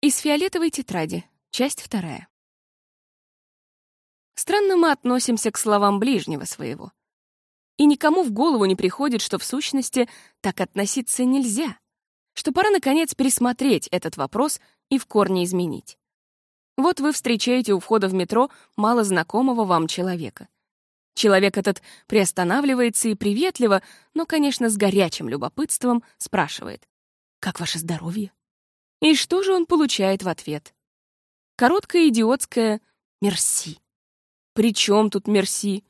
Из фиолетовой тетради. Часть вторая. Странно мы относимся к словам ближнего своего. И никому в голову не приходит, что в сущности так относиться нельзя, что пора, наконец, пересмотреть этот вопрос и в корне изменить. Вот вы встречаете у входа в метро мало знакомого вам человека. Человек этот приостанавливается и приветливо, но, конечно, с горячим любопытством спрашивает «Как ваше здоровье?» И что же он получает в ответ? Короткое идиотское «мерси». При чем тут мерси?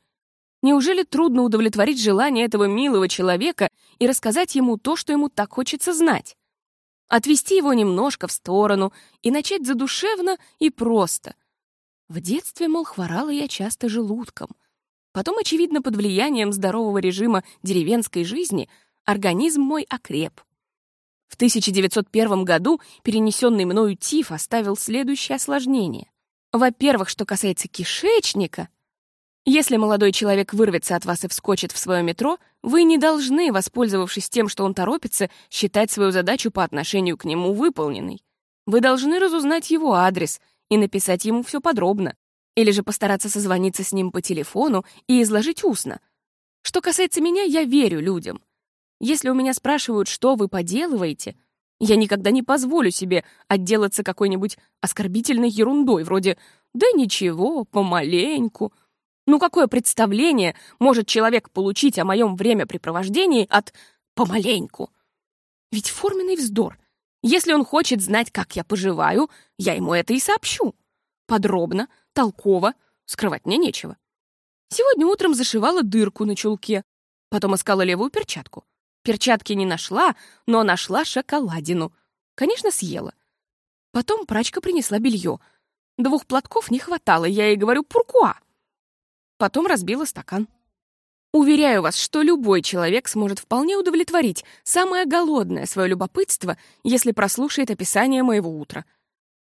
Неужели трудно удовлетворить желание этого милого человека и рассказать ему то, что ему так хочется знать? Отвести его немножко в сторону и начать задушевно и просто. В детстве, мол, хворала я часто желудком. Потом, очевидно, под влиянием здорового режима деревенской жизни организм мой окреп. В 1901 году перенесенный мною тиф оставил следующее осложнение. Во-первых, что касается кишечника, если молодой человек вырвется от вас и вскочит в свое метро, вы не должны, воспользовавшись тем, что он торопится, считать свою задачу по отношению к нему выполненной. Вы должны разузнать его адрес и написать ему все подробно, или же постараться созвониться с ним по телефону и изложить устно. Что касается меня, я верю людям. Если у меня спрашивают, что вы поделываете, я никогда не позволю себе отделаться какой-нибудь оскорбительной ерундой, вроде «да ничего, помаленьку». Ну какое представление может человек получить о моем времяпрепровождении от «помаленьку»? Ведь форменный вздор. Если он хочет знать, как я поживаю, я ему это и сообщу. Подробно, толково, скрывать мне нечего. Сегодня утром зашивала дырку на чулке, потом искала левую перчатку. Перчатки не нашла, но нашла шоколадину. Конечно, съела. Потом прачка принесла белье. Двух платков не хватало, я ей говорю «пуркуа». Потом разбила стакан. Уверяю вас, что любой человек сможет вполне удовлетворить самое голодное свое любопытство, если прослушает описание моего утра.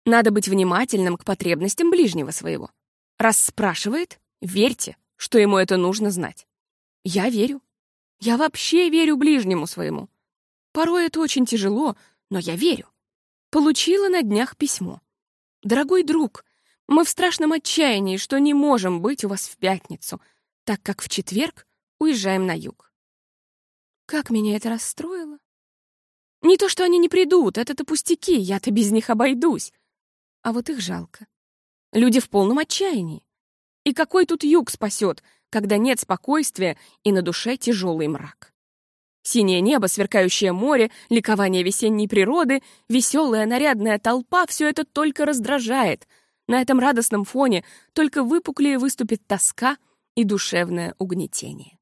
Надо быть внимательным к потребностям ближнего своего. Раз спрашивает, верьте, что ему это нужно знать. Я верю. Я вообще верю ближнему своему. Порой это очень тяжело, но я верю. Получила на днях письмо. «Дорогой друг, мы в страшном отчаянии, что не можем быть у вас в пятницу, так как в четверг уезжаем на юг». Как меня это расстроило. Не то, что они не придут, это-то пустяки, я-то без них обойдусь. А вот их жалко. Люди в полном отчаянии. И какой тут юг спасет, когда нет спокойствия и на душе тяжелый мрак. Синее небо, сверкающее море, ликование весенней природы, веселая нарядная толпа — все это только раздражает. На этом радостном фоне только выпуклее выступит тоска и душевное угнетение.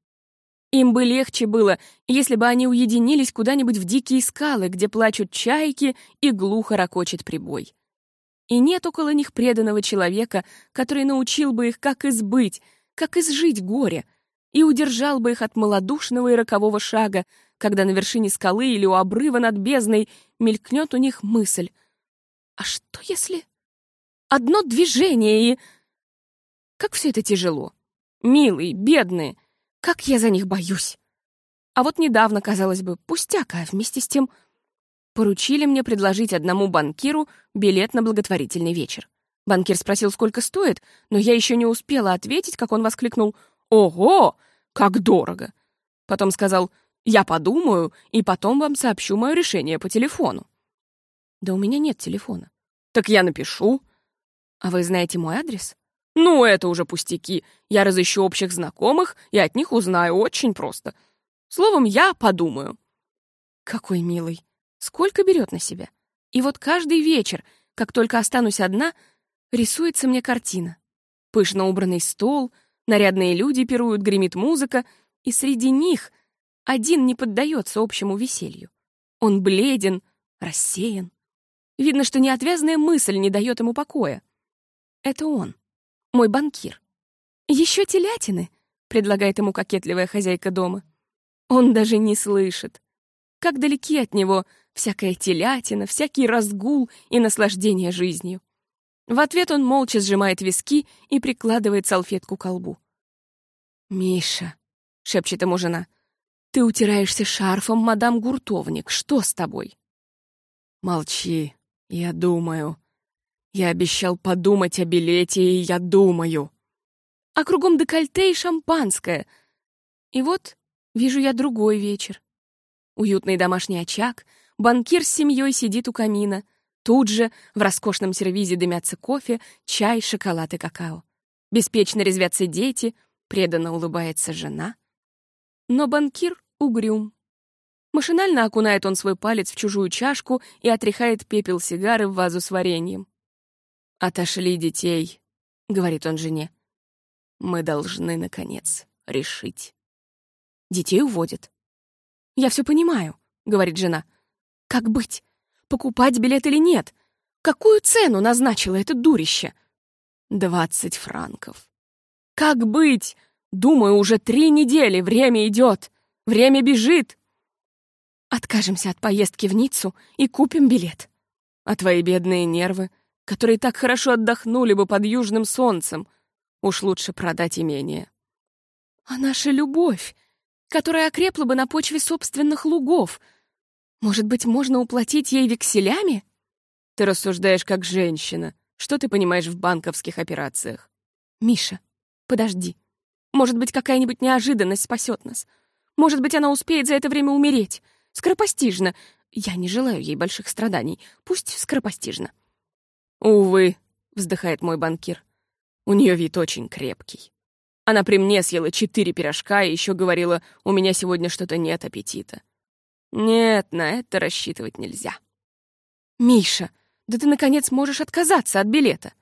Им бы легче было, если бы они уединились куда-нибудь в дикие скалы, где плачут чайки и глухо ракочет прибой. И нет около них преданного человека, который научил бы их, как избыть, как изжить горе, и удержал бы их от малодушного и рокового шага, когда на вершине скалы или у обрыва над бездной мелькнет у них мысль. А что если... Одно движение и... Как все это тяжело. Милые, бедные. Как я за них боюсь. А вот недавно, казалось бы, пустяк, а вместе с тем поручили мне предложить одному банкиру билет на благотворительный вечер. Банкир спросил, сколько стоит, но я еще не успела ответить, как он воскликнул «Ого, как дорого!» Потом сказал «Я подумаю, и потом вам сообщу мое решение по телефону». «Да у меня нет телефона». «Так я напишу». «А вы знаете мой адрес?» «Ну, это уже пустяки. Я разыщу общих знакомых и от них узнаю очень просто. Словом, я подумаю». «Какой милый. Сколько берет на себя? И вот каждый вечер, как только останусь одна, рисуется мне картина. Пышно убранный стол, нарядные люди пируют, гремит музыка, и среди них один не поддается общему веселью. Он бледен, рассеян. Видно, что неотвязная мысль не дает ему покоя. Это он, мой банкир. «Еще телятины», — предлагает ему кокетливая хозяйка дома. Он даже не слышит. Как далеки от него всякая телятина, всякий разгул и наслаждение жизнью. В ответ он молча сжимает виски и прикладывает салфетку к колбу. «Миша», — шепчет ему жена, — «ты утираешься шарфом, мадам Гуртовник. Что с тобой?» «Молчи», Я думаю. Я обещал подумать о билете, и я думаю. А кругом декольте и шампанское. И вот вижу я другой вечер. Уютный домашний очаг, банкир с семьей сидит у камина. Тут же в роскошном сервизе дымятся кофе, чай, шоколад и какао. Беспечно резвятся дети, преданно улыбается жена. Но банкир угрюм. Машинально окунает он свой палец в чужую чашку и отряхает пепел сигары в вазу с вареньем. «Отошли детей», — говорит он жене. «Мы должны, наконец, решить». Детей уводят. «Я все понимаю», — говорит жена. «Как быть? Покупать билет или нет? Какую цену назначила это дурище?» «Двадцать франков». «Как быть? Думаю, уже три недели, время идет, время бежит». «Откажемся от поездки в Ниццу и купим билет». «А твои бедные нервы, которые так хорошо отдохнули бы под южным солнцем, уж лучше продать имение». «А наша любовь, которая окрепла бы на почве собственных лугов. Может быть, можно уплатить ей векселями? Ты рассуждаешь как женщина. Что ты понимаешь в банковских операциях? Миша, подожди. Может быть, какая-нибудь неожиданность спасет нас. Может быть, она успеет за это время умереть. Скоропостижно. Я не желаю ей больших страданий. Пусть скоропостижно. Увы, вздыхает мой банкир. У нее вид очень крепкий. Она при мне съела четыре пирожка и еще говорила, у меня сегодня что-то нет аппетита. Нет, на это рассчитывать нельзя. Миша, да ты, наконец, можешь отказаться от билета.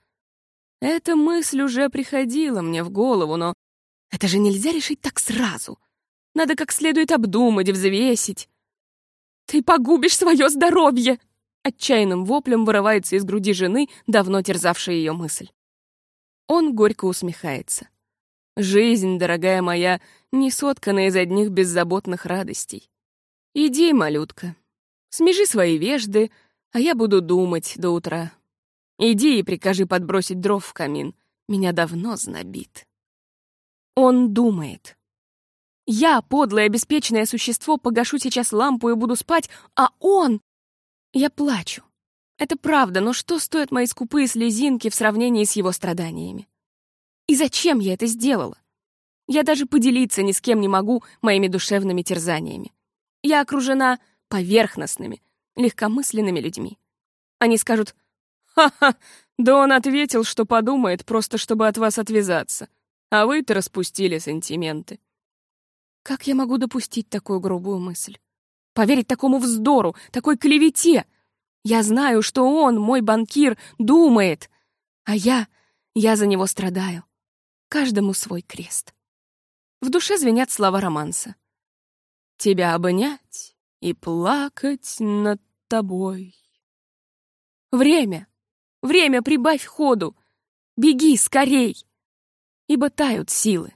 Эта мысль уже приходила мне в голову, но это же нельзя решить так сразу. Надо как следует обдумать, взвесить. Ты погубишь свое здоровье! Отчаянным воплем вырывается из груди жены, давно терзавшая ее мысль. Он горько усмехается. Жизнь, дорогая моя, не соткана из одних беззаботных радостей. Иди, малютка, смежи свои вежды, а я буду думать до утра. Иди и прикажи подбросить дров в камин. Меня давно знобит. Он думает. Я, подлое, беспечное существо, погашу сейчас лампу и буду спать, а он... Я плачу. Это правда, но что стоят мои скупые слезинки в сравнении с его страданиями? И зачем я это сделала? Я даже поделиться ни с кем не могу моими душевными терзаниями. Я окружена поверхностными, легкомысленными людьми. Они скажут «Ха-ха, да он ответил, что подумает, просто чтобы от вас отвязаться, а вы-то распустили сантименты». Как я могу допустить такую грубую мысль? Поверить такому вздору, такой клевете? Я знаю, что он, мой банкир, думает, а я, я за него страдаю каждому свой крест. В душе звенят слова романса. «Тебя обнять и плакать над тобой». Время! Время, прибавь ходу! Беги скорей! Ибо тают силы.